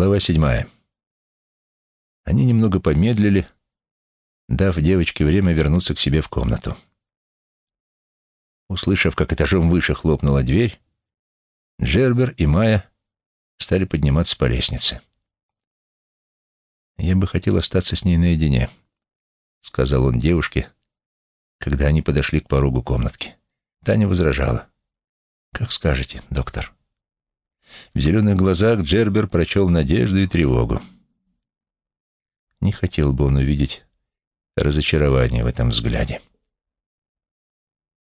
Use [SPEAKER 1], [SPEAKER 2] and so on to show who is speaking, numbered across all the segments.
[SPEAKER 1] Глава седьмая. Они немного помедлили, дав девочке время вернуться к себе в комнату. Услышав, как этажом выше хлопнула дверь, Джербер и Майя стали подниматься по лестнице. «Я бы хотел остаться с ней наедине», — сказал он девушке, когда они подошли к порогу комнатки. Таня возражала. «Как скажете, доктор». В зеленых глазах Джербер прочел надежду и тревогу. Не хотел бы он увидеть разочарование в этом взгляде.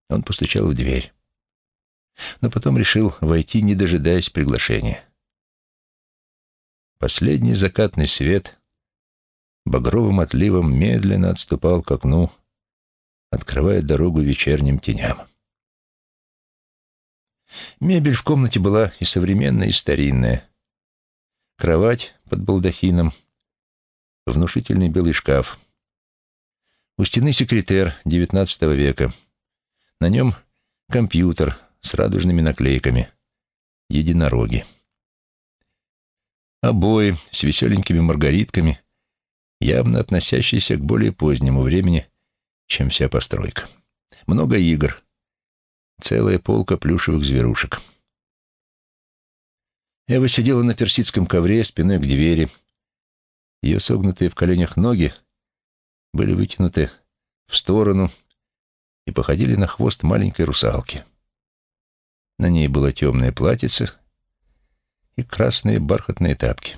[SPEAKER 1] Он постучал в дверь, но потом решил войти, не дожидаясь приглашения. Последний закатный свет багровым отливом медленно отступал к окну, открывая дорогу вечерним теням. Мебель в комнате была и современная, и старинная. Кровать под балдахином, внушительный белый шкаф. У стены секретер XIX века. На нем компьютер с радужными наклейками. Единороги. Обои с веселенькими маргаритками, явно относящиеся к более позднему времени, чем вся постройка. Много игр, Целая полка плюшевых зверушек. Эва сидела на персидском ковре спиной к двери. Ее согнутые в коленях ноги были вытянуты в сторону и походили на хвост маленькой русалки. На ней было темное платьице и красные бархатные тапки.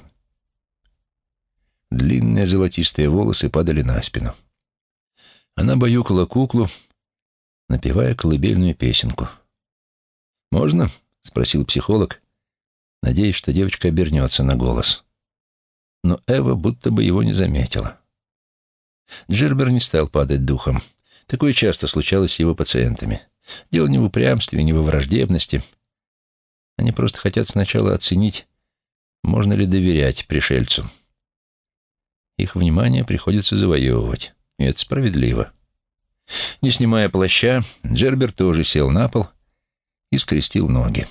[SPEAKER 1] Длинные золотистые волосы падали на спину. Она баюкала куклу, напевая колыбельную песенку. «Можно?» — спросил психолог, надеясь, что девочка обернется на голос. Но Эва будто бы его не заметила. Джербер не стал падать духом. Такое часто случалось с его пациентами. Дело не в упрямстве, не во враждебности. Они просто хотят сначала оценить, можно ли доверять пришельцу. Их внимание приходится завоевывать, и это справедливо. Не снимая плаща, Джербер тоже сел на пол и скрестил ноги.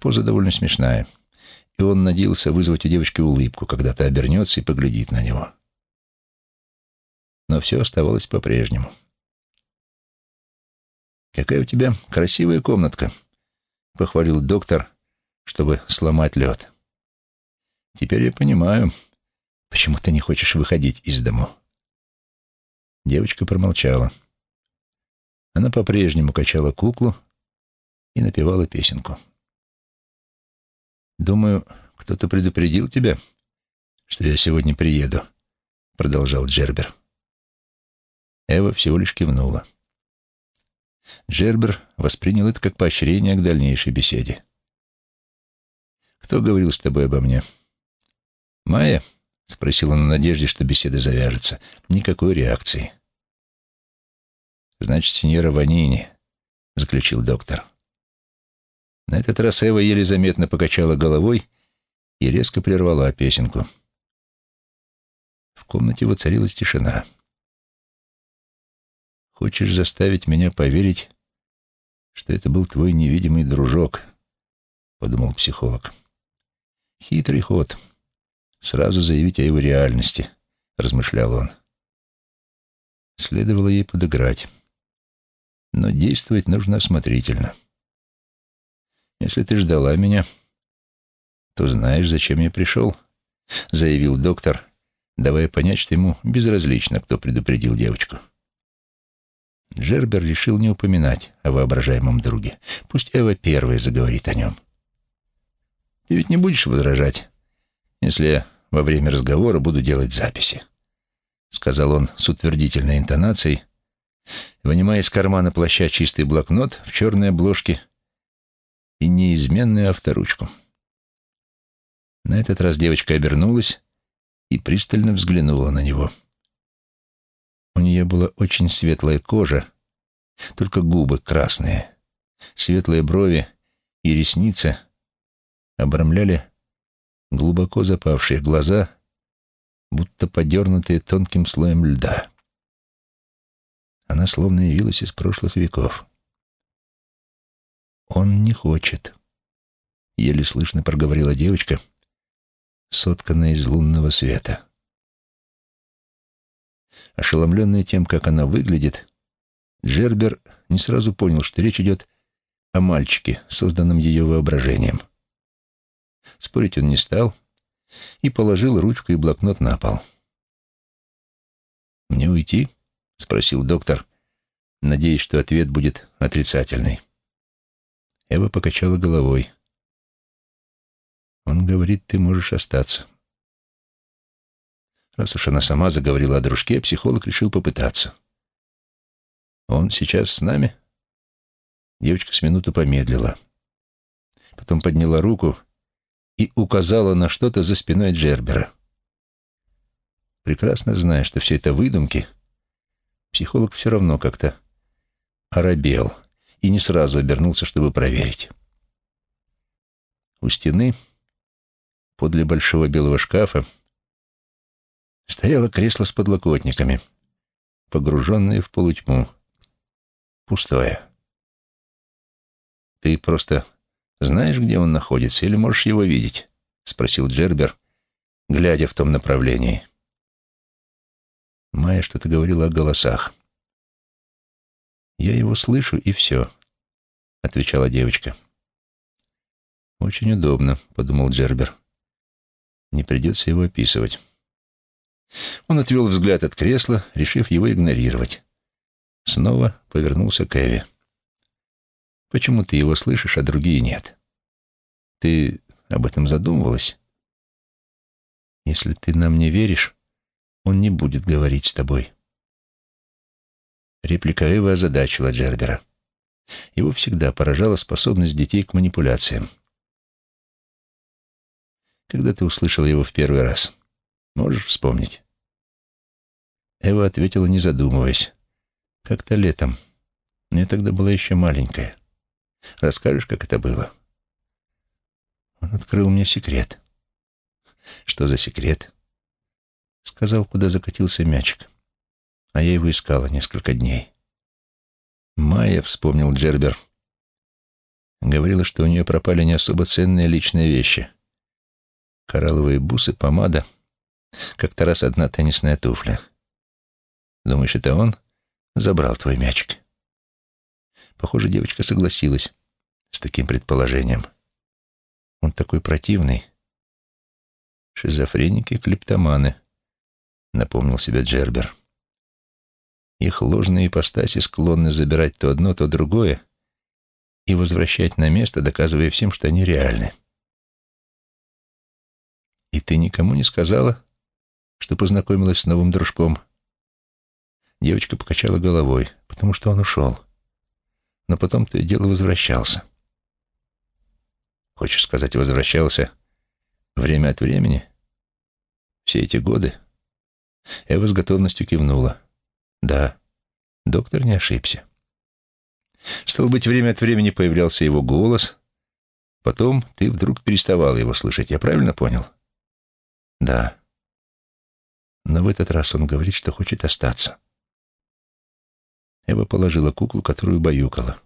[SPEAKER 1] Поза довольно смешная, и он надеялся вызвать у девочки улыбку, когда та обернется и поглядит на него. Но все оставалось по-прежнему. «Какая у тебя красивая комнатка», — похвалил доктор, чтобы сломать лед. «Теперь я понимаю, почему ты не хочешь выходить из дому». Девочка промолчала. Она по-прежнему качала куклу и напевала песенку. «Думаю, кто-то предупредил тебя, что я сегодня приеду», — продолжал Джербер. Эва всего лишь кивнула. Джербер воспринял это как поощрение к дальнейшей беседе. «Кто говорил с тобой обо мне?» «Майя?» — спросил он в надежде, что беседа завяжется. Никакой реакции. «Значит, сеньора Ванини», — заключил доктор. На этот раз Эва еле заметно покачала головой и резко прервала песенку. В комнате воцарилась тишина. «Хочешь заставить меня поверить, что это был твой невидимый дружок?» — подумал психолог. «Хитрый ход» сразу заявить о его реальности, размышлял он. Следовало ей подыграть. Но действовать нужно осмотрительно. Если ты ждала меня, то знаешь, зачем я пришел, заявил доктор, давая понять, что ему безразлично, кто предупредил девочку. Джербер решил не упоминать о воображаемом друге. Пусть Эва первая заговорит о нем. «Ты ведь не будешь возражать, если во время разговора буду делать записи», — сказал он с утвердительной интонацией, вынимая из кармана плаща чистый блокнот в черной обложке и неизменную авторучку. На этот раз девочка обернулась и пристально взглянула на него. У нее была очень светлая кожа, только губы красные, светлые брови и ресницы обрамляли глубоко запавшие глаза, будто подернутые тонким слоем льда. Она словно явилась из прошлых веков. «Он не хочет», — еле слышно проговорила девочка, сотканная из лунного света. Ошеломленный тем, как она выглядит, Джербер не сразу понял, что речь идет о мальчике, созданном ее воображением. Спорить он не стал и положил ручку и блокнот на пол. «Мне уйти?» — спросил доктор, надеясь, что ответ будет отрицательный. Эва покачала головой. «Он говорит, ты можешь остаться». Раз уж она сама заговорила о дружке, психолог решил попытаться. «Он сейчас с нами?» Девочка с минуту помедлила. Потом подняла руку и указала на что-то за спиной Джербера. Прекрасно зная, что все это выдумки, психолог все равно как-то оробел и не сразу обернулся, чтобы проверить. У стены, подле большого белого шкафа, стояло кресло с подлокотниками, погруженное в полутьму. Пустое. «Ты просто знаешь, где он находится, или можешь его видеть?» — спросил Джербер, глядя в том направлении. Майя что-то говорила о голосах. «Я его слышу, и все», — отвечала девочка. «Очень удобно», — подумал Джербер. «Не придется его описывать». Он отвел взгляд от кресла, решив его игнорировать. Снова повернулся к Эви. «Почему ты его слышишь, а другие нет? Ты об этом задумывалась? Если ты нам не веришь, он не будет говорить с тобой». Реплика Эвы озадачила Джербера. Его всегда поражала способность детей к манипуляциям. Когда ты услышал его в первый раз? Можешь вспомнить?» Эва ответила, не задумываясь. «Как-то летом. Но я тогда была еще маленькая. Расскажешь, как это было?» Он открыл мне секрет. «Что за секрет?» Сказал, куда закатился мячик. А я его искала несколько дней. Майя, вспомнил Джербер, говорила, что у нее пропали не особо ценные личные вещи. Коралловые бусы, помада — как-то раз одна теннисная туфля. Думаешь, это он забрал твой мячик? Похоже, девочка согласилась с таким предположением. Он такой противный. Шизофреники и клептоманы, напомнил себе Джербер. Их ложные ипостаси склонны забирать то одно, то другое и возвращать на место, доказывая всем, что они реальны. «И ты никому не сказала, что познакомилась с новым дружком. Девочка покачала головой, потому что он ушел. Но потом то и дело возвращался. Хочешь сказать, возвращался время от времени? Все эти годы? Эва с готовностью кивнула. Да, доктор не ошибся. Стало быть, время от времени появлялся его голос. Потом ты вдруг переставал его слышать. Я правильно понял? Да. Но в этот раз он говорит, что хочет остаться. Эва положила куклу, которую баюкала.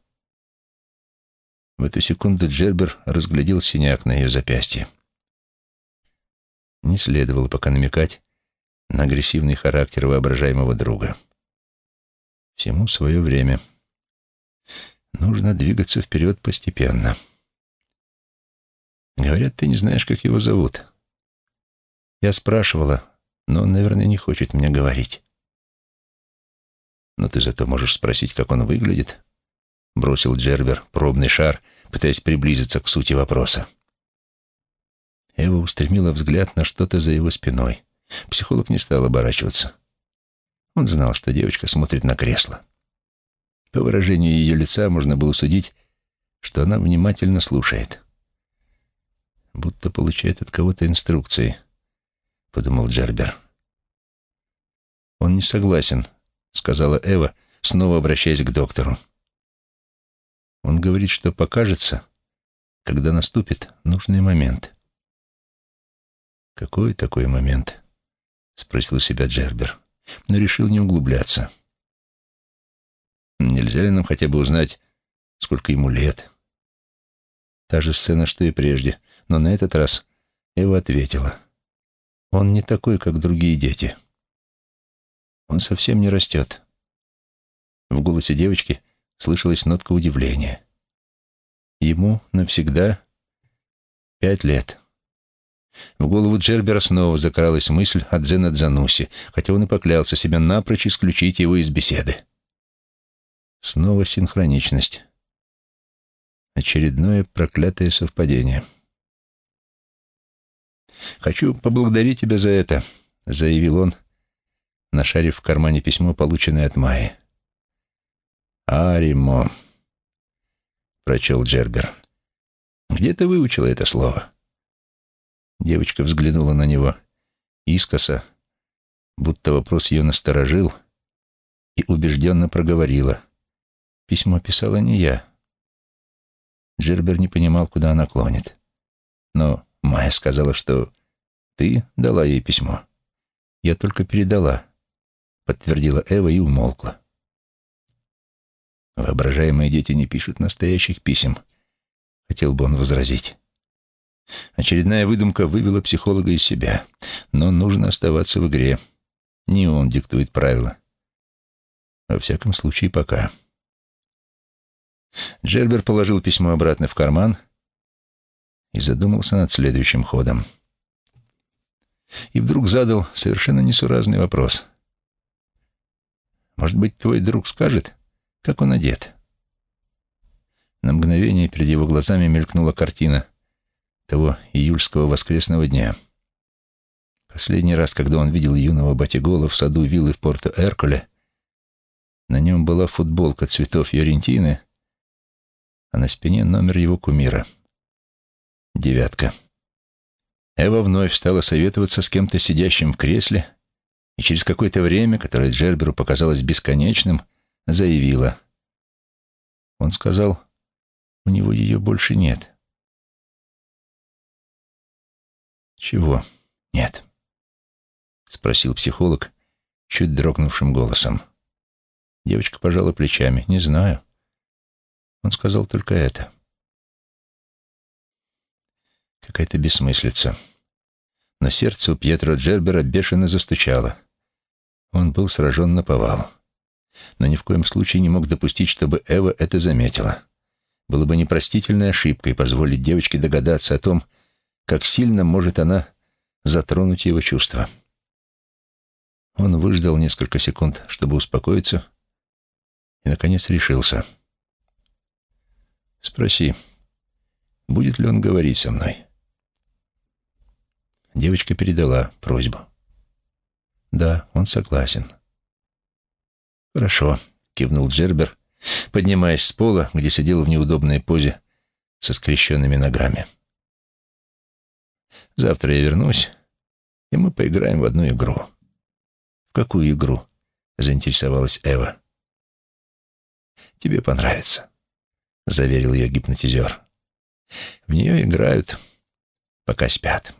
[SPEAKER 1] В эту секунду Джербер разглядел синяк на ее запястье. Не следовало пока намекать на агрессивный характер воображаемого друга. Всему свое время. Нужно двигаться вперед постепенно. Говорят, ты не знаешь, как его зовут. Я спрашивала, но он, наверное, не хочет мне говорить. Но ты зато можешь спросить, как он выглядит, бросил Джербер пробный шар, пытаясь приблизиться к сути вопроса. Эва устремила взгляд на что-то за его спиной. Психолог не стал оборачиваться. Он знал, что девочка смотрит на кресло. По выражению ее лица можно было судить, что она внимательно слушает. Будто получает от кого-то инструкции —— подумал Джербер. «Он не согласен», — сказала Эва, снова обращаясь к доктору. «Он говорит, что покажется, когда наступит нужный момент». «Какой такой момент?» — спросил у себя Джербер, но решил не углубляться. «Нельзя ли нам хотя бы узнать, сколько ему лет?» Та же сцена, что и прежде, но на этот раз Эва ответила — Он не такой, как другие дети. Он совсем не растет. В голосе девочки слышалась нотка удивления. Ему навсегда пять лет. В голову Джербера снова закралась мысль о Дзена Дзануси, хотя он и поклялся себя напрочь исключить его из беседы. Снова синхроничность. Очередное проклятое совпадение. «Хочу поблагодарить тебя за это», — заявил он, нашарив в кармане письмо, полученное от Майи. «Аримо», — прочел Джербер. «Где ты выучила это слово?» Девочка взглянула на него искоса, будто вопрос ее насторожил, и убежденно проговорила. «Письмо писала не я». Джербер не понимал, куда она клонит. Но Майя сказала, что ты дала ей письмо. Я только передала, подтвердила Эва и умолкла. Воображаемые дети не пишут настоящих писем, хотел бы он возразить. Очередная выдумка вывела психолога из себя, но нужно оставаться в игре. Не он диктует правила. Во всяком случае, пока. Джербер положил письмо обратно в карман и задумался над следующим ходом. И вдруг задал совершенно несуразный вопрос. «Может быть, твой друг скажет, как он одет?» На мгновение перед его глазами мелькнула картина того июльского воскресного дня. Последний раз, когда он видел юного Батигола в саду виллы в Порто-Эркуле, на нем была футболка цветов Фьорентины, а на спине номер его кумира — Девятка. Эва вновь стала советоваться с кем-то сидящим в кресле, и через какое-то время, которое Джерберу показалось бесконечным, заявила. Он сказал, у него ее больше нет. «Чего нет?» — спросил психолог чуть дрогнувшим голосом. Девочка пожала плечами. «Не знаю». Он сказал только это. Какая-то бессмыслица. Но сердце у Пьетро Джербера бешено застучало. Он был сражен на повал. Но ни в коем случае не мог допустить, чтобы Эва это заметила. Было бы непростительной ошибкой позволить девочке догадаться о том, как сильно может она затронуть его чувства. Он выждал несколько секунд, чтобы успокоиться, и, наконец, решился. «Спроси, будет ли он говорить со мной?» Девочка передала просьбу. Да, он согласен. Хорошо, кивнул Джербер, поднимаясь с пола, где сидел в неудобной позе со скрещенными ногами. Завтра я вернусь, и мы поиграем в одну игру. В какую игру? заинтересовалась Эва. Тебе понравится, заверил ее гипнотизер. В нее играют, пока спят.